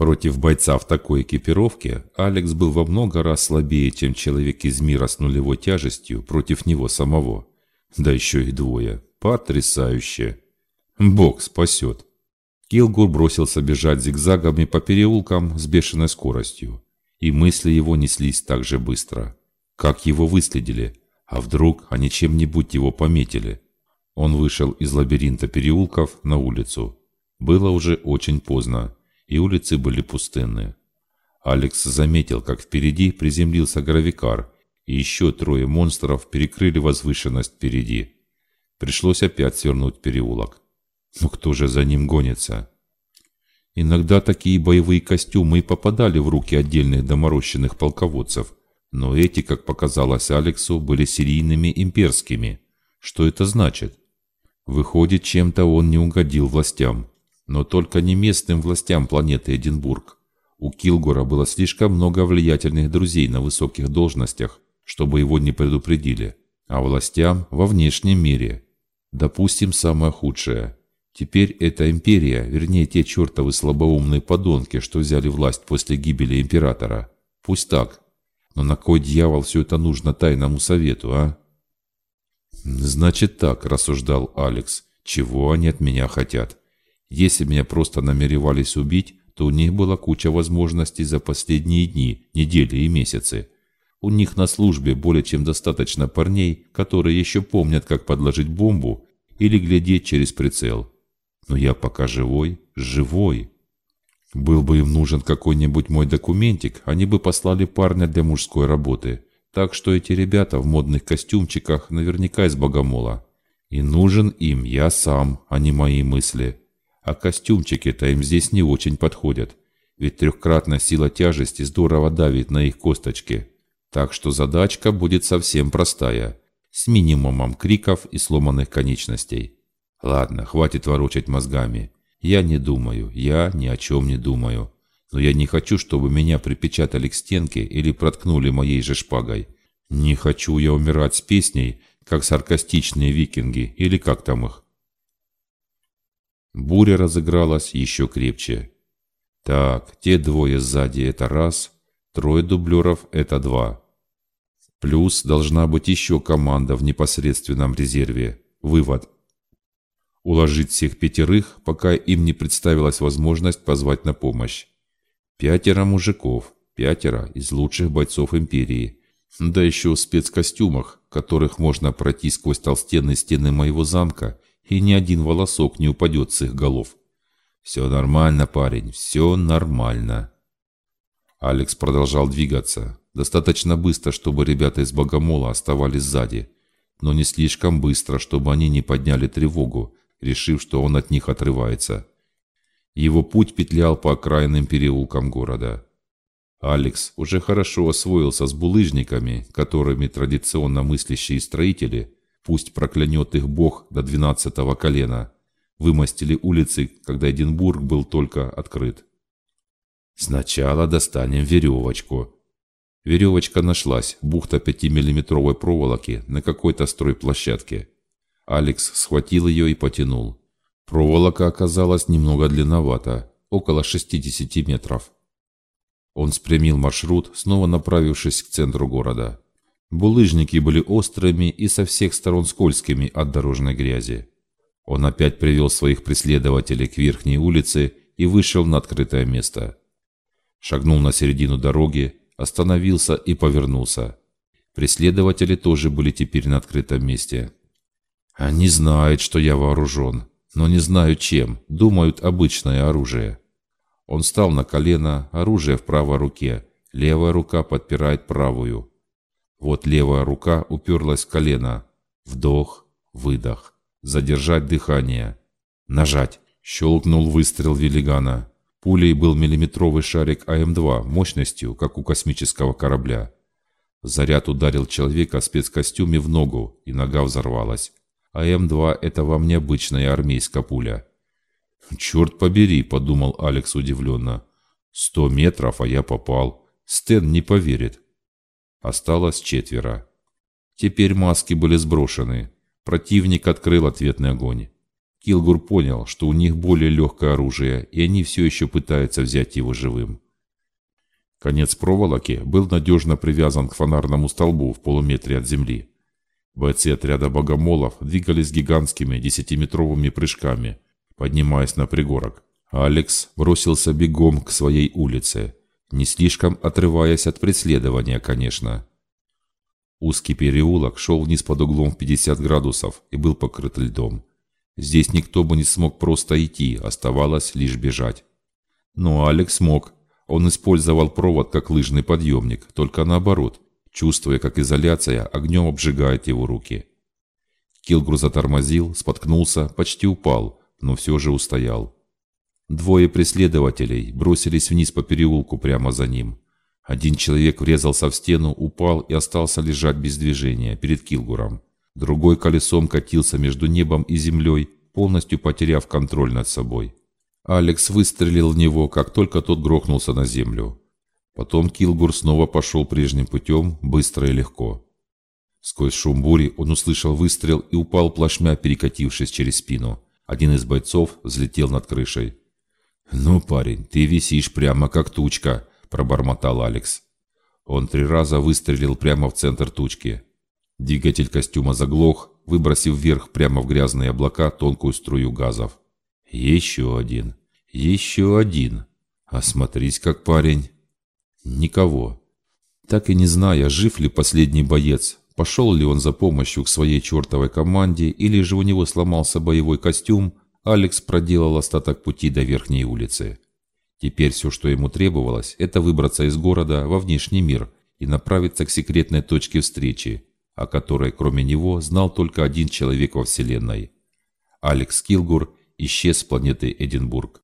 Против бойца в такой экипировке Алекс был во много раз слабее, чем человек из мира с нулевой тяжестью против него самого. Да еще и двое. Потрясающе. Бог спасет. Килгур бросился бежать зигзагами по переулкам с бешеной скоростью. И мысли его неслись так же быстро. Как его выследили? А вдруг они чем-нибудь его пометили? Он вышел из лабиринта переулков на улицу. Было уже очень поздно и улицы были пустынные. Алекс заметил, как впереди приземлился гравикар, и еще трое монстров перекрыли возвышенность впереди. Пришлось опять свернуть переулок. Но кто же за ним гонится? Иногда такие боевые костюмы и попадали в руки отдельных доморощенных полководцев, но эти, как показалось Алексу, были серийными имперскими. Что это значит? Выходит, чем-то он не угодил властям но только не местным властям планеты Эдинбург. У Килгора было слишком много влиятельных друзей на высоких должностях, чтобы его не предупредили, а властям во внешнем мире. Допустим, самое худшее. Теперь эта империя, вернее те чертовы слабоумные подонки, что взяли власть после гибели императора. Пусть так. Но на кой дьявол все это нужно тайному совету, а? Значит так, рассуждал Алекс. Чего они от меня хотят? Если меня просто намеревались убить, то у них была куча возможностей за последние дни, недели и месяцы. У них на службе более чем достаточно парней, которые еще помнят, как подложить бомбу или глядеть через прицел. Но я пока живой, живой. Был бы им нужен какой-нибудь мой документик, они бы послали парня для мужской работы. Так что эти ребята в модных костюмчиках наверняка из богомола. И нужен им я сам, а не мои мысли. А костюмчики-то им здесь не очень подходят, ведь трехкратная сила тяжести здорово давит на их косточки. Так что задачка будет совсем простая, с минимумом криков и сломанных конечностей. Ладно, хватит ворочать мозгами. Я не думаю, я ни о чем не думаю. Но я не хочу, чтобы меня припечатали к стенке или проткнули моей же шпагой. Не хочу я умирать с песней, как саркастичные викинги, или как там их. Буря разыгралась еще крепче. Так, те двое сзади – это раз, трое дублеров – это два. Плюс должна быть еще команда в непосредственном резерве. Вывод. Уложить всех пятерых, пока им не представилась возможность позвать на помощь. Пятеро мужиков, пятеро из лучших бойцов Империи. Да еще в спецкостюмах, которых можно пройти сквозь толстенные стены моего замка – и ни один волосок не упадет с их голов. «Все нормально, парень, все нормально». Алекс продолжал двигаться, достаточно быстро, чтобы ребята из Богомола оставались сзади, но не слишком быстро, чтобы они не подняли тревогу, решив, что он от них отрывается. Его путь петлял по окраинным переулкам города. Алекс уже хорошо освоился с булыжниками, которыми традиционно мыслящие строители – пусть проклянет их Бог до двенадцатого колена, вымостили улицы, когда Эдинбург был только открыт. Сначала достанем веревочку. Веревочка нашлась, бухта пятимиллиметровой проволоки на какой-то стройплощадке. Алекс схватил ее и потянул. Проволока оказалась немного длинновата, около 60 метров. Он спрямил маршрут, снова направившись к центру города. Булыжники были острыми и со всех сторон скользкими от дорожной грязи. Он опять привел своих преследователей к верхней улице и вышел на открытое место. Шагнул на середину дороги, остановился и повернулся. Преследователи тоже были теперь на открытом месте. Они знают, что я вооружен, но не знают чем, думают обычное оружие. Он встал на колено, оружие в правой руке, левая рука подпирает правую. Вот левая рука уперлась в колено. Вдох, выдох. Задержать дыхание. Нажать. Щелкнул выстрел велигана. Пулей был миллиметровый шарик АМ-2 мощностью, как у космического корабля. Заряд ударил человека в спецкостюме в ногу, и нога взорвалась. АМ-2 – это вам необычная армейская пуля. «Черт побери», – подумал Алекс удивленно. «Сто метров, а я попал. Стэн не поверит». Осталось четверо. Теперь маски были сброшены. Противник открыл ответный огонь. Килгур понял, что у них более легкое оружие, и они все еще пытаются взять его живым. Конец проволоки был надежно привязан к фонарному столбу в полуметре от земли. Бойцы отряда богомолов двигались гигантскими десятиметровыми прыжками, поднимаясь на пригорок. Алекс бросился бегом к своей улице, не слишком отрываясь от преследования, конечно. Узкий переулок шел вниз под углом в 50 градусов и был покрыт льдом. Здесь никто бы не смог просто идти, оставалось лишь бежать. Но Алекс смог. Он использовал провод как лыжный подъемник, только наоборот, чувствуя, как изоляция огнем обжигает его руки. Килгру затормозил, споткнулся, почти упал, но все же устоял. Двое преследователей бросились вниз по переулку прямо за ним. Один человек врезался в стену, упал и остался лежать без движения перед Килгуром. Другой колесом катился между небом и землей, полностью потеряв контроль над собой. Алекс выстрелил в него, как только тот грохнулся на землю. Потом Килгур снова пошел прежним путем, быстро и легко. Сквозь шум бури он услышал выстрел и упал плашмя, перекатившись через спину. Один из бойцов взлетел над крышей. «Ну, парень, ты висишь прямо как тучка», – пробормотал Алекс. Он три раза выстрелил прямо в центр тучки. Двигатель костюма заглох, выбросив вверх прямо в грязные облака тонкую струю газов. Еще один. Еще один. Осмотрись, как парень. Никого. Так и не зная, жив ли последний боец, пошел ли он за помощью к своей чертовой команде, или же у него сломался боевой костюм, Алекс проделал остаток пути до верхней улицы. Теперь все, что ему требовалось, это выбраться из города во внешний мир и направиться к секретной точке встречи, о которой кроме него знал только один человек во Вселенной. Алекс Килгур исчез с планеты Эдинбург.